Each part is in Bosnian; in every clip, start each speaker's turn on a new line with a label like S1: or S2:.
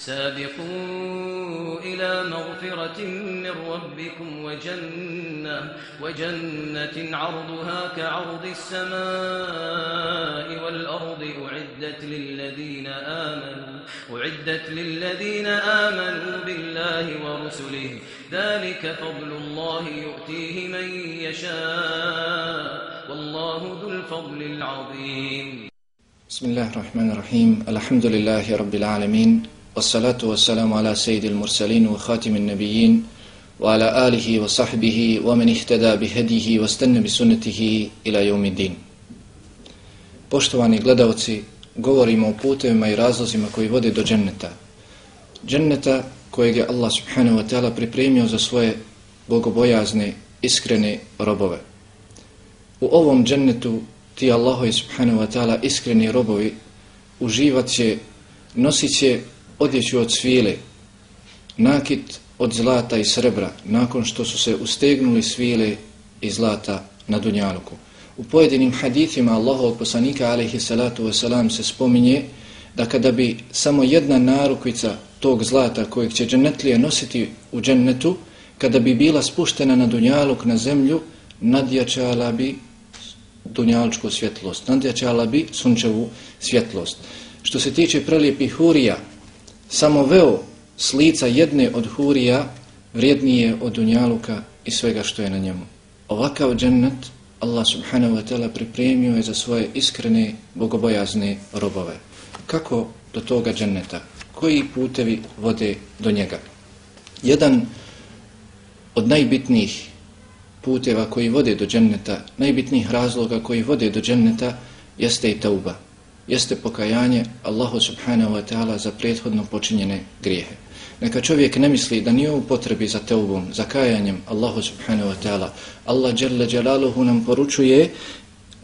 S1: سابقوا إلى مغفرة من ربكم وجنة, وجنة عرضها كعرض السماء والأرض أعدت للذين آمنوا أعدت للذين آمنوا بالله ورسله. ذلك فضل الله يؤتيه من يشاء والله ذو الفضل العظيم.
S2: بسم الله الرحمن الرحيم. الحمد لله رب العالمين. والصلاة والسلام على سيد المرسلين وخاتم النبيين وعلى آله وصحبه ومن اهتدى بهديه واستنى بسنته إلى يوم الدين Poštovani gledalci, govorimo o putevima i razlozima koji vode do dženneta. Dženneta kojeg je Allah subhanahu wa ta'ala pripremio za svoje bogobojazne, iskrene robove. U ovom džennetu ti Allahovi subhanahu wa ta'ala iskreni robovi uživat će, nosit će odjeću od svile, nakit od zlata i srebra, nakon što su se ustegnuli svile i zlata na Dunjaluku. U pojedinim hadithima Allahovog poslanika alaihi salatu wasalam se spominje da kada bi samo jedna narukvica tog zlata kojeg će džennetlije nositi u džennetu, kada bi bila spuštena na Dunjaluk, na zemlju, nadjačala bi dunjalučku svjetlost, nadjačala bi sunčevu svjetlost. Što se tiče prelijepih hurija, samo veo slica jedne od hurija vrijednije od dunjaluka i svega što je na njemu. Ovakav džennet Allah subhanahu wa ta'ala pripremio je za svoje iskrene bogobojazne robove. Kako do toga dženneta? Koji putevi vode do njega? Jedan od najbitnijih puteva koji vode do dženneta, najbitnijih razloga koji vode do dženneta jeste i tauba jeste pokajanje Allahu subhanahu wa ta'ala za prethodno počinjene grijehe. Neka čovjek ne misli da nije u potrebi za teubom, za kajanjem Allahu subhanahu wa ta'ala. Allah jalla jalaluhu nam poručuje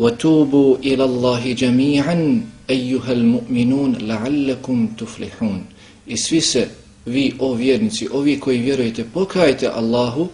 S2: وَتُوبُوا إِلَى اللَّهِ جَمِيعًا أَيُّهَا الْمُؤْمِنُونَ لَعَلَّكُمْ تُفْلِحُونَ I svi se, vi o vjernici, ovi koji vjerujete, pokajte Allahu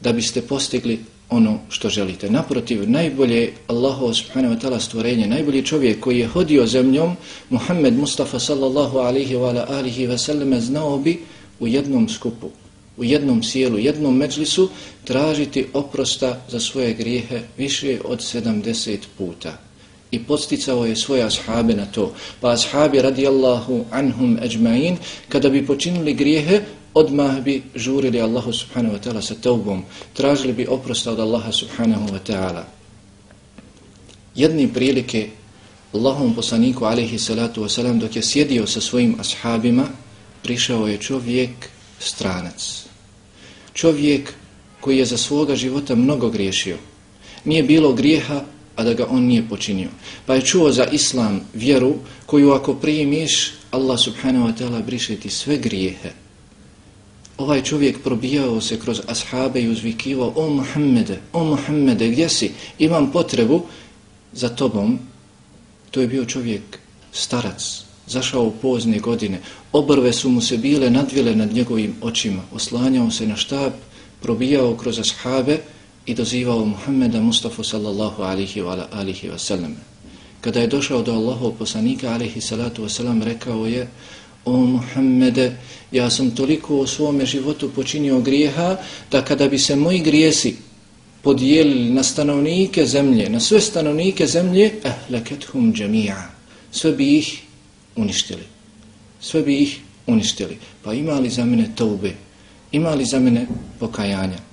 S2: da biste postigli ono što želite. Naprotiv, najbolje Allahu subhanahu wa ta'ala stvorenje, najbolji čovjek koji je hodio zemljom, Muhammed Mustafa sallallahu alihi wa alihi wa sallame, znao bi u jednom skupu, u jednom sjelu, jednom međlisu, tražiti oprosta za svoje grijehe više od 70 puta. I posticao je svoje ashabe na to. Pa ashabi radijallahu anhum ajma'in, kada bi počinili grijehe, odmah bi žurili Allahu subhanahu wa ta'ala sa taubom, tražili bi oprosta od Allaha subhanahu wa ta'ala. Jedni prilike Allahom poslaniku alaihi salatu wasalam dok je sjedio sa svojim ashabima, prišao je čovjek stranac. Čovjek koji je za svoga života mnogo griješio. Nije bilo grijeha, a da ga on nije počinio. Pa je čuo za islam vjeru koju ako primiš, Allah subhanahu wa ta'ala briše ti sve grijehe ovaj čovjek probijao se kroz ashabe i uzvikivao o Muhammede, o Muhammede, gdje si? Imam potrebu za tobom. To je bio čovjek starac, zašao u pozne godine. Obrve su mu se bile nadvile nad njegovim očima. Oslanjao se na štab, probijao kroz ashabe i dozivao Muhammeda Mustafa sallallahu alihi wa alihi wa sallam. Kada je došao do Allahov poslanika alihi salatu wa sallam, rekao je O Muhammede, ja sam toliko u svome životu počinio grijeha, da kada bi se moji grijesi podijelili na stanovnike zemlje, na sve stanovnike zemlje, eh, lekethum džemija, sve bi ih uništili. Sve bi ih uništili. Pa imali za mene taube, imali za mene pokajanja.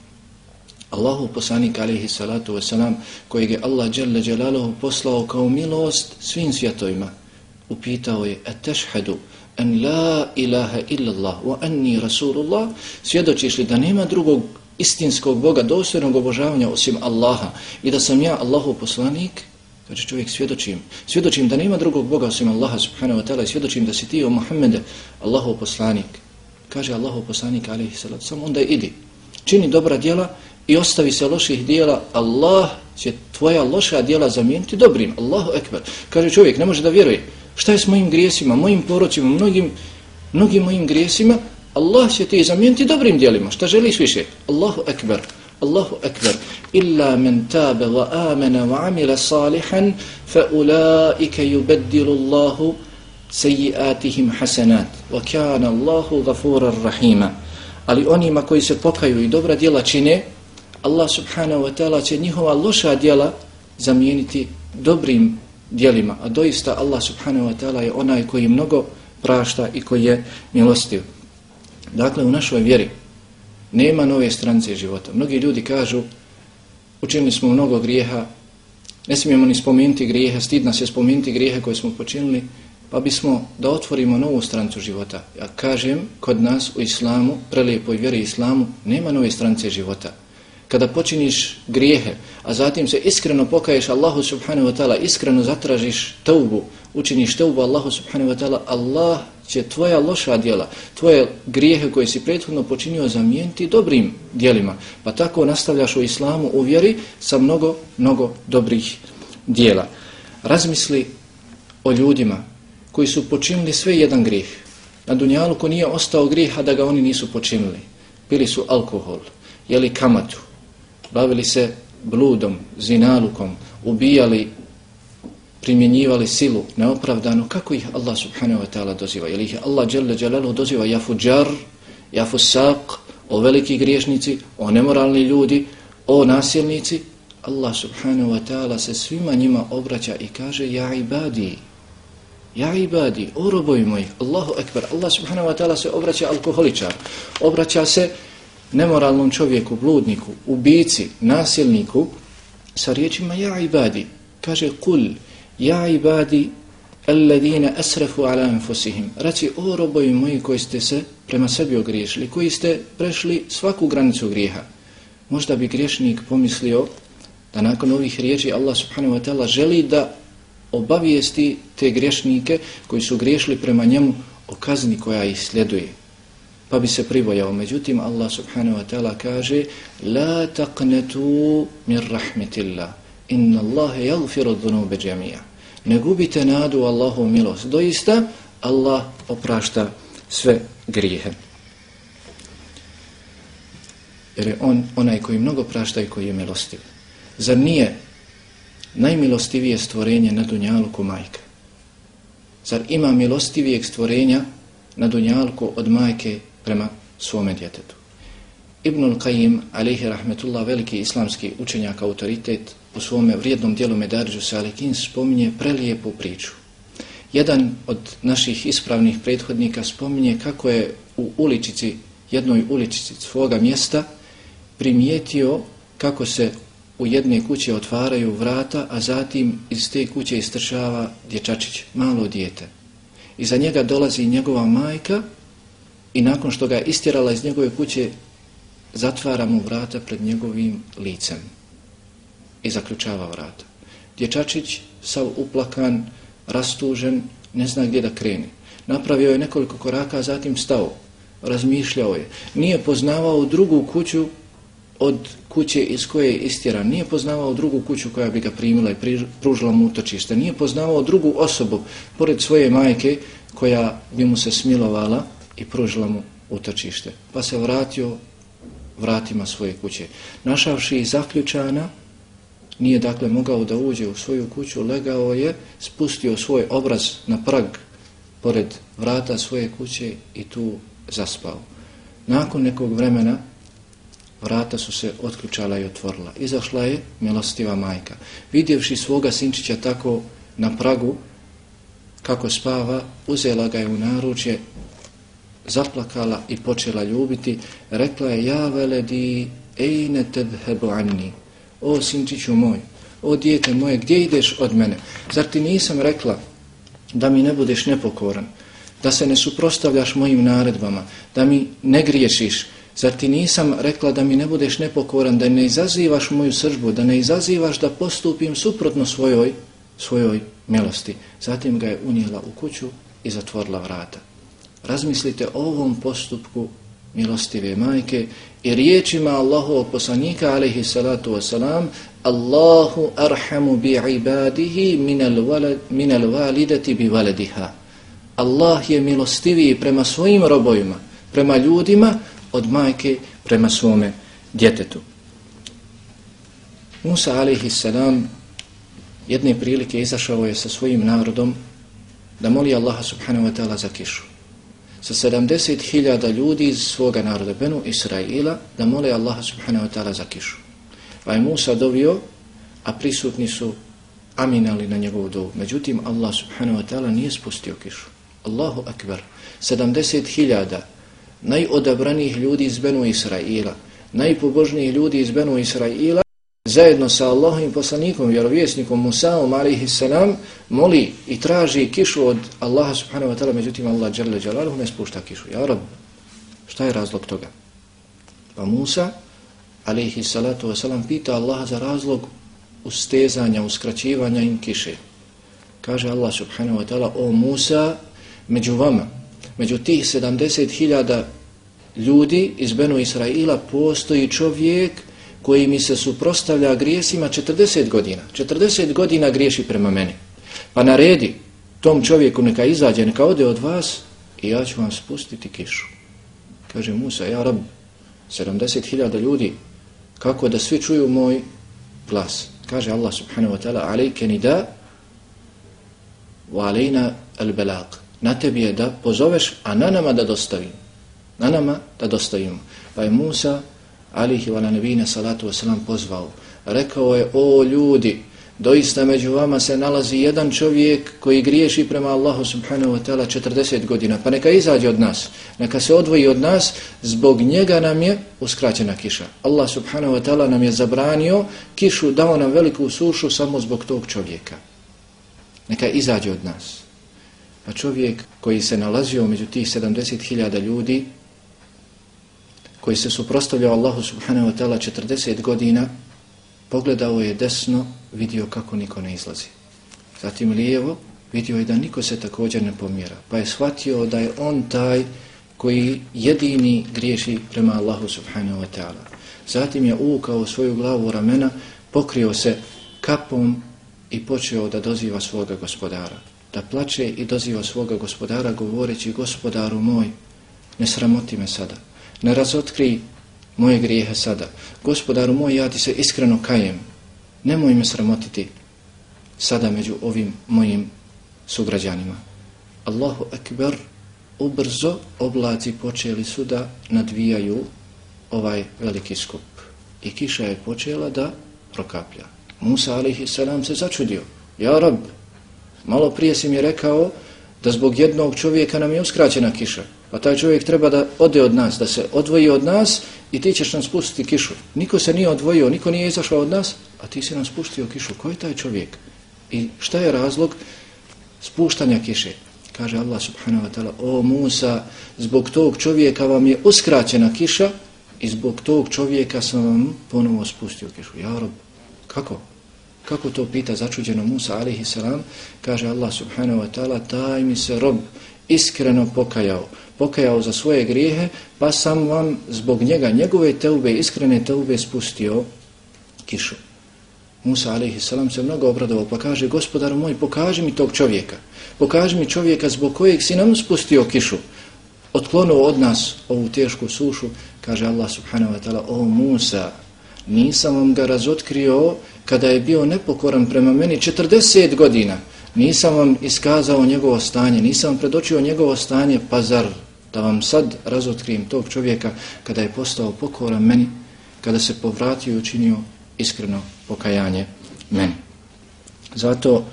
S2: Allahu poslanik alihi salatu wasalam, kojeg je Allah dželle dželaluhu poslao kao milost svim svjetovima, upitao je, a tešhedu, en la ilaha illallah wa anni rasulullah? Svjedočiš li da nema drugog istinskog Boga dostojnog obožavanja osim Allaha i da sam ja Allahu poslanik? Kaže čovjek svjedočim. Svjedočim da nema drugog Boga osim Allaha subhanahu wa ta'ala i svjedočim da si ti o Muhammede Allahu poslanik. Kaže Allahu poslanik alaihi salatu samo onda idi čini dobra djela i ostavi se loših djela Allah će tvoja loša djela zamijeniti dobrim Allahu ekber kaže čovjek ne može da vjeruje Šta je s mojim grijesima, mojim poročima, mnogim, mnogim mojim grijesima? Allah će ti zamijeniti dobrim dijelima. Šta želiš više? Allahu ekber. Allahu ekber. Illa men tabe wa amena wa amila salihan fa ulaike yubeddilu Allahu sejiatihim hasanat, wa kana Allahu gafurar rahima. Ali onima koji se pokaju i dobra djela čine, Allah subhanahu wa ta'ala će njihova loša djela zamijeniti dobrim djelima. A doista Allah subhanahu wa ta'ala je onaj koji mnogo prašta i koji je milostiv. Dakle, u našoj vjeri nema nove strance života. Mnogi ljudi kažu, učinili smo mnogo grijeha, ne smijemo ni spomenuti grijehe, stidna se spomenuti grijehe koje smo počinili, pa bismo da otvorimo novu strancu života. Ja kažem, kod nas u islamu, prelijepoj vjeri islamu, nema nove strance života kada počiniš grijehe, a zatim se iskreno pokaješ Allahu subhanahu wa ta'ala, iskreno zatražiš taubu, učiniš taubu Allahu subhanahu wa ta'ala, Allah će tvoja loša djela, tvoje grijehe koje si prethodno počinio zamijeniti dobrim djelima. Pa tako nastavljaš u islamu u vjeri sa mnogo, mnogo dobrih djela. Razmisli o ljudima koji su počinili sve jedan grijeh. Na dunjalu ko nije ostao grijeh, a da ga oni nisu počinili. Pili su alkohol, jeli kamatu, bavili se bludom, zinalukom, ubijali, primjenjivali silu neopravdano, kako ih Allah subhanahu wa ta'ala doziva? Jel ih Allah jalla jalalu doziva jafu džar, jafu saq, o veliki griješnici, o nemoralni ljudi, o nasilnici? Allah subhanahu wa ta'ala se svima njima obraća i kaže ja ibadi, ja ibadi, o robovi moji, Allahu ekber, Allah subhanahu wa ta'ala se obraća alkoholičar, obraća se nemoralnom čovjeku, bludniku, ubici, nasilniku, sa riječima ja ibadi, kaže kul, ja ibadi, alladine asrafu ala anfusihim. Reci, o robovi moji koji ste se prema sebi ogriješili, koji ste prešli svaku granicu grijeha. Možda bi griješnik pomislio da nakon ovih riječi Allah subhanahu wa ta'ala želi da obavijesti te griješnike koji su griješili prema njemu o kazni koja ih sljeduje pa bi se pribojao. Međutim, Allah subhanahu wa ta'ala kaže La taqnetu min rahmetillah inna Allahe jagfiru dhunube džemija. Ne gubite nadu Allahu milost. Doista, Allah oprašta sve grijehe. Jer je on onaj koji mnogo prašta i koji je milostiv. Zar nije najmilostivije stvorenje na dunjalku majka? Zar ima milostivijeg stvorenja na dunjalku od majke prema svome djetetu. Ibnul Qayyim, alaihi rahmetullah, veliki islamski učenjak, autoritet, u svome vrijednom dijelu Medarđu Salikin spominje prelijepu priču. Jedan od naših ispravnih prethodnika spominje kako je u uličici, jednoj uličici svoga mjesta primijetio kako se u jedne kuće otvaraju vrata, a zatim iz te kuće istršava dječačić, malo dijete. I za njega dolazi njegova majka i nakon što ga istjerala iz njegove kuće, zatvara mu vrata pred njegovim licem i zaključava vrata. Dječačić, sav uplakan, rastužen, ne zna gdje da kreni. Napravio je nekoliko koraka, zatim stao, razmišljao je. Nije poznavao drugu kuću od kuće iz koje je istjeran. Nije poznavao drugu kuću koja bi ga primila i pružila mu utočište. Nije poznavao drugu osobu, pored svoje majke, koja bi mu se smilovala, i pružila mu utočište. Pa se vratio vratima svoje kuće. Našavši zaključana, nije dakle mogao da uđe u svoju kuću, legao je, spustio svoj obraz na prag pored vrata svoje kuće i tu zaspao. Nakon nekog vremena vrata su se otključala i otvorila. Izašla je milostiva majka. Vidjevši svoga sinčića tako na pragu, kako spava, uzela ga je u naručje, zaplakala i počela ljubiti, rekla je, ja veledi, ejne tedhebu anni, o sinčiću moj, o dijete moje, gdje ideš od mene? Zar ti nisam rekla da mi ne budeš nepokoran, da se ne suprostavljaš mojim naredbama, da mi ne griješiš, Zar ti nisam rekla da mi ne budeš nepokoran, da ne izazivaš moju sržbu, da ne izazivaš da postupim suprotno svojoj, svojoj milosti? Zatim ga je unijela u kuću i zatvorila vrata razmislite o ovom postupku milostive majke i riječima Allahovog poslanika alaihi salatu wasalam Allahu arhamu bi ibadihi min al walidati bi waladiha Allah je milostiviji prema svojim robojima, prema ljudima od majke prema svome djetetu. Musa alaihi salam jedne prilike izašao je sa svojim narodom da moli Allaha subhanahu wa ta'ala za kišu. Sa 70.000 ljudi iz svoga naroda, Benu Israila, da mole Allaha subhanahu wa ta'ala za kišu. Pa je Musa dovio, a prisutni su aminali na njegovu dovu. Međutim, Allah subhanahu wa ta'ala nije spustio kišu. Allahu akbar. 70.000 najodabranijih ljudi iz Benu Israila, najpobožnijih ljudi iz Benu Israila, zajedno sa Allahovim poslanikom, vjerovjesnikom Musaom, alaihi salam, moli i traži kišu od Allaha subhanahu wa ta'ala, međutim Allah dželle dželaluhu ne spušta kišu. Ja rab, šta je razlog toga? Pa Musa, alaihi salatu wasalam pita Allaha za razlog ustezanja, uskraćivanja im kiše. Kaže Allah subhanahu wa ta'ala, o Musa, među vama, među tih 70.000 ljudi iz Benu Israila postoji čovjek koji mi se suprostavlja grijesima 40 godina. 40 godina griješi prema meni. Pa naredi tom čovjeku neka izađe, neka ode od vas i ja ću vam spustiti kišu. Kaže Musa, ja rab, 70.000 ljudi, kako da svi čuju moj glas? Kaže Allah subhanahu wa ta'ala, alejke nida wa alejna al belag. Na tebi je da pozoveš, a na nama da dostavim. Na nama da dostavimo. Pa je Musa alihi wa nabine salatu wasalam pozvao. Rekao je, o ljudi, doista među vama se nalazi jedan čovjek koji griješi prema Allahu subhanahu wa ta'ala 40 godina, pa neka izađe od nas, neka se odvoji od nas, zbog njega nam je uskraćena kiša. Allah subhanahu wa ta'ala nam je zabranio kišu, dao nam veliku sušu samo zbog tog čovjeka. Neka izađe od nas. Pa čovjek koji se nalazio među tih 70.000 ljudi, koji se suprostavljao Allahu subhanahu wa ta'ala 40 godina, pogledao je desno, vidio kako niko ne izlazi. Zatim lijevo, vidio je da niko se također ne pomjera. Pa je shvatio da je on taj koji jedini griješi prema Allahu subhanahu wa ta'ala. Zatim je uvukao svoju glavu u ramena, pokrio se kapom i počeo da doziva svoga gospodara. Da plače i doziva svoga gospodara govoreći gospodaru moj, ne sramoti me sada ne razotkri moje grijehe sada. Gospodaru moj, ja ti se iskreno kajem. Nemoj me sramotiti sada među ovim mojim sugrađanima. Allahu akbar, ubrzo oblaci počeli su da nadvijaju ovaj veliki skup. I kiša je počela da prokaplja. Musa alaihi salam se začudio. Ja rab, malo prije si mi rekao da zbog jednog čovjeka nam je uskraćena kiša. Pa taj čovjek treba da ode od nas, da se odvoji od nas i ti ćeš nam spustiti kišu. Niko se nije odvojio, niko nije izašao od nas, a ti si nam spustio kišu. Ko je taj čovjek? I šta je razlog spuštanja kiše? Kaže Allah subhanahu wa ta'ala, o Musa, zbog tog čovjeka vam je uskraćena kiša i zbog tog čovjeka sam vam ponovo spustio kišu. Ja rob, kako? Kako to pita začuđeno Musa alaihi salam? Kaže Allah subhanahu wa ta'ala, taj mi se rob iskreno pokajao pokajao za svoje grijehe, pa sam vam zbog njega, njegove teube, iskrene teube spustio kišu. Musa a.s. se mnogo obradovao, pa kaže, gospodar moj, pokaži mi tog čovjeka. Pokaži mi čovjeka zbog kojeg si nam spustio kišu. Otklonuo od nas ovu tešku sušu, kaže Allah subhanahu wa ta'ala, o Musa, nisam vam ga razotkrio kada je bio nepokoran prema meni 40 godina. Nisam vam iskazao njegovo stanje, nisam vam predočio njegovo stanje, pa zar da vam sad razotkrijem tog čovjeka kada je postao pokoran meni, kada se povratio i učinio iskreno pokajanje meni. Zato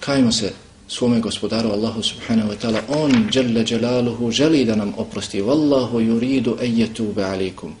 S2: kajmo se svome gospodaru Allahu subhanahu wa ta'ala, on jalla jalaluhu želi da nam oprosti. Wallahu yuridu ejetube alikum.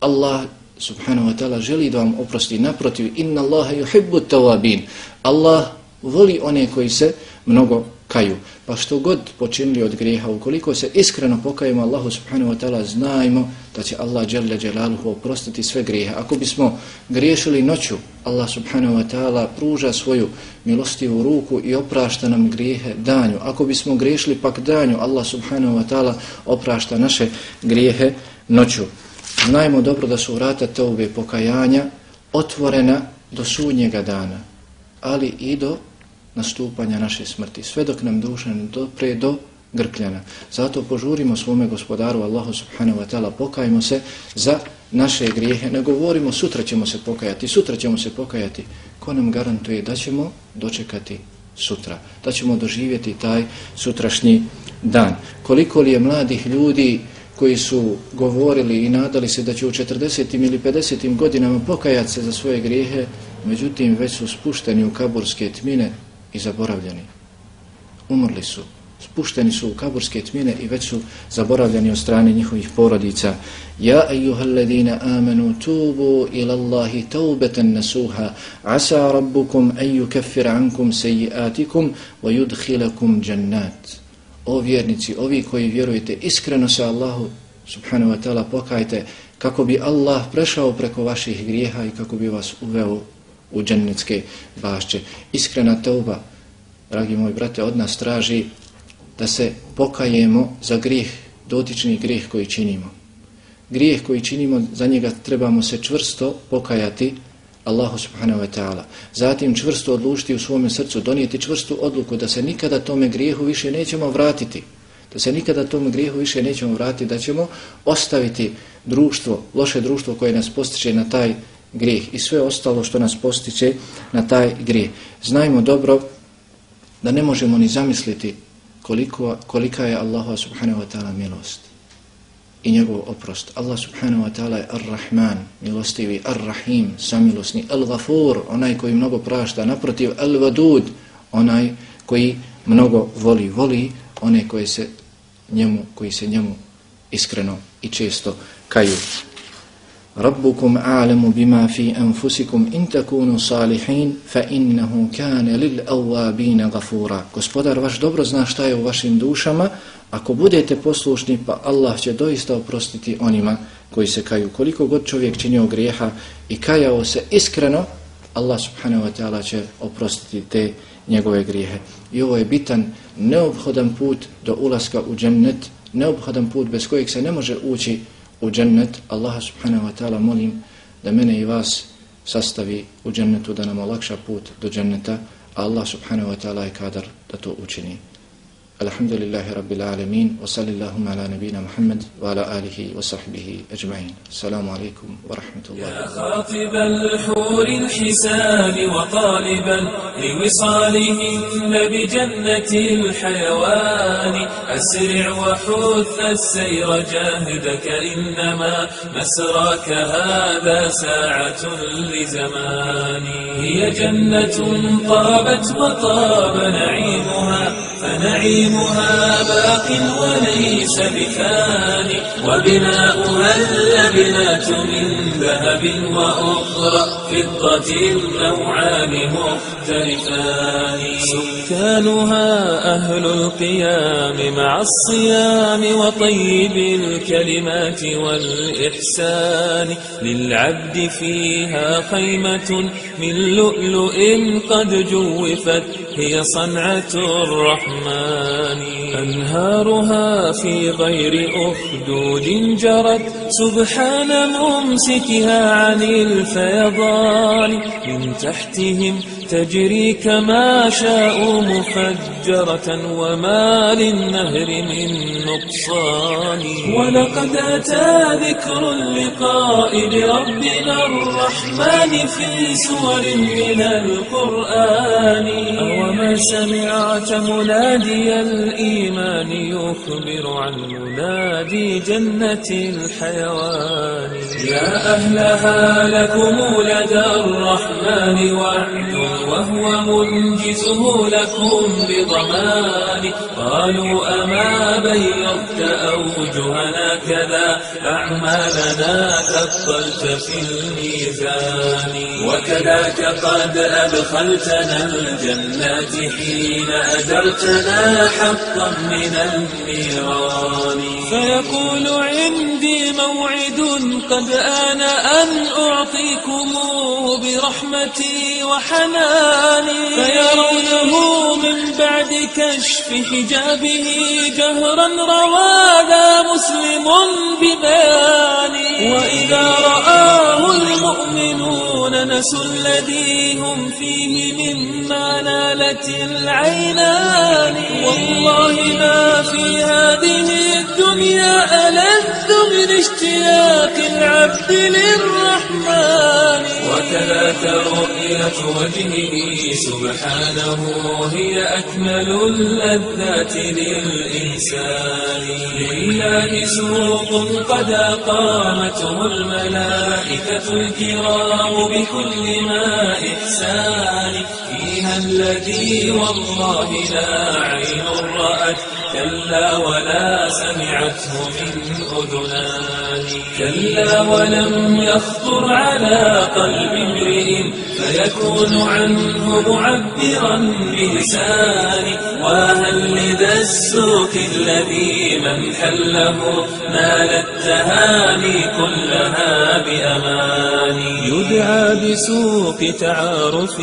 S2: Allah subhanahu wa ta'ala želi da vam oprosti. Naprotiv, inna Allaha yuhibbu tawabin. Allah voli one koji se mnogo kaju. Pa što god počinili od grijeha, ukoliko se iskreno pokajemo Allahu subhanahu wa ta'ala, znajmo da će Allah dželle dželaluhu oprostiti sve grijehe. Ako bismo griješili noću, Allah subhanahu wa ta'ala pruža svoju milostivu ruku i oprašta nam grijehe danju. Ako bismo griješili pak danju, Allah subhanahu wa ta'ala oprašta naše grijehe noću. Znajmo dobro da su vrata teube pokajanja otvorena do sudnjega dana, ali i do nastupanja naše smrti, sve dok nam duša ne dopre do grkljana. Zato požurimo svome gospodaru Allahu subhanahu wa ta'ala, pokajmo se za naše grijehe. Ne govorimo sutra ćemo se pokajati, sutra ćemo se pokajati. Ko nam garantuje da ćemo dočekati sutra. Da ćemo doživjeti taj sutrašnji dan. Koliko li je mladih ljudi koji su govorili i nadali se da će u 40. ili 50. godinama pokajati se za svoje grijehe, međutim već su spušteni u kaburske tmine i zaboravljeni. Umrli su, spušteni su u kaburske tmine i već su zaboravljeni od strane njihovih porodica. Ja ejuhalladina amanu tubu ila Allahi taubeten nasuha asa rabbukum eju keffir ankum sejiatikum wa yudhilakum jannat o vjernici, ovi koji vjerujete iskreno se Allahu subhanahu wa ta'ala pokajte kako bi Allah prešao preko vaših grijeha i kako bi vas uveo u džennetske bašće. Iskrena teuba, dragi moji brate, od nas traži da se pokajemo za grijeh, dotični grijeh koji činimo. Grijeh koji činimo, za njega trebamo se čvrsto pokajati Allahu subhanahu wa ta'ala. Zatim čvrsto odlučiti u svome srcu, donijeti čvrstu odluku da se nikada tome grijehu više nećemo vratiti. Da se nikada tome grijehu više nećemo vratiti, da ćemo ostaviti društvo, loše društvo koje nas postiče na taj grijeh i sve ostalo što nas postiče na taj grijeh. Znajmo dobro da ne možemo ni zamisliti koliko, kolika je Allahu subhanahu wa ta'ala milost i njegov oprost. Allah subhanahu wa ta'ala je ar-Rahman, milostivi, ar-Rahim, samilosni, al-Ghafur, onaj koji mnogo prašta, naprotiv, al-Vadud, onaj koji mnogo voli, voli one koji se njemu, koji se njemu iskreno i često kaju. Rabbukum a'lamu bima fi anfusikum in takunu salihin fa innahu kana lil awabin ghafura. Gospodar vaš dobro zna šta je u vašim dušama, Ako budete poslušni, pa Allah će doista oprostiti onima koji se kaju. Koliko god čovjek činio grijeha i kajao se iskreno, Allah subhanahu wa ta'ala će oprostiti te njegove grijehe. I ovo je bitan, neophodan put do ulaska u džennet, Neophodan put bez kojeg se ne može ući u džennet. Allah subhanahu wa ta'ala molim da mene i vas sastavi u džennetu, da nam olakša put do dženneta. Allah subhanahu wa ta'ala je kadar da to učini. الحمد لله رب العالمين وصلى اللهم على نبينا محمد وعلى آله وصحبه أجمعين. السلام عليكم ورحمة الله.
S3: يا خاطب الحور الحسان وطالبا لوصالهن بجنة الحيوان. أسرع وحث السير جاهدك إنما مسراك هذا ساعة لزمان. هي جنة طابت وطاب نعيمها فنعيمها باق وليس بثاني وبناؤها اللبنات من ذهب وأخرى فضة النوعان مختلفان. سكانها أهل القيام مع الصيام وطيب الكلمات والإحسان. للعبد فيها خيمة من لؤلؤ قد جوفت هي صنعة الرحمن. أنهارها في غير أخدود جرت. سبحان ممسكها عن الفيضان. من تحتهم تجري كما شاء مفجرة وما للنهر من نقصان. ولقد أتى ذكر اللقاء بربنا الرحمن في سور من القرآن. وما سمعت منادي الإيمان يخبر عن منادي جنة الحيوان. يا أهلها لكم لدى الرحمن وعد. وهو منجزه لكم بضمان. قالوا أما بيضت أوجهنا كذا. أعمالنا ثقلت في الميزان. وكذاك قد أدخلتنا الجنات حين أدرتنا حقا من النيران فيقول عندي موعد قد آن أن أعطيكموه برحمتي وحناني الثاني فيرونه من بعد كشف حجابه جهرا روى مسلم ببيان المؤمنون نسوا الذي هم فيه مما نالت العينان. والله ما في هذه الدنيا ألذ من اشتياق العبد للرحمن. كذاك رؤية وجهه سبحانه هي أكمل اللذات للإنسان. لله سوق قد أقامته الملائكة الكرام بكل ما إحسان فيها الذي والله لا عين رأت. كلا ولا سمعته من أذنان. كلا ولم يخطر على قلب امرئ فيكون عنه معبرا بلسانه وهل لذا السوق الذي من حله نال التهاني كلها بأماني؟ يدعى بسوق تعارف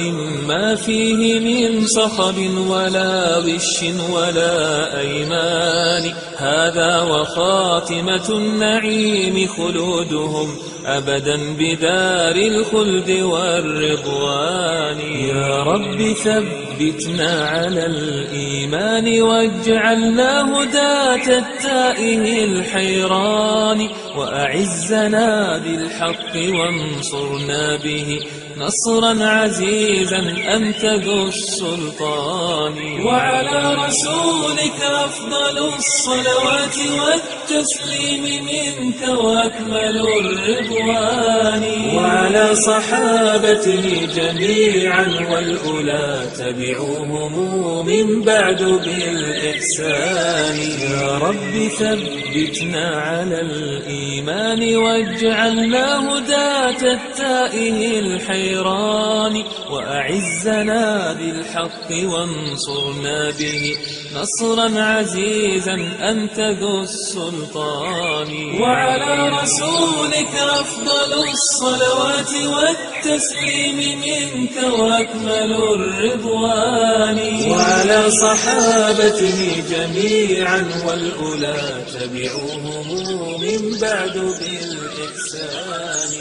S3: ما فيه من صخب ولا غش ولا أيمان هذا وخاتمة النعيم خلودهم أبدا بدار الخلد والرضوان. يا رب ثبتنا على الإيمان واجعلنا هداة التائه الحيران. وأعزنا بالحق وانصرنا به. نصرا عزيزا أنت ذو السلطان. وعلى رسولك أفضل الصلوات والتسليم منك وأكمل الرضوان. وعلى صحابته جميعا والأولى تبعوهم من بعد بالإحسان. يا رب ثبتنا على الإيمان واجعلنا هداة التائه الحيران وأعزنا بالحق وانصرنا به. نصرا عزيزا أنت ذو السلطان. وعلى رسولك أفضل الصلوات والتسليم منك وأكمل الرضوان. وعلى صحابته جميعا والأولى تبعوهم من بعد بالإحسان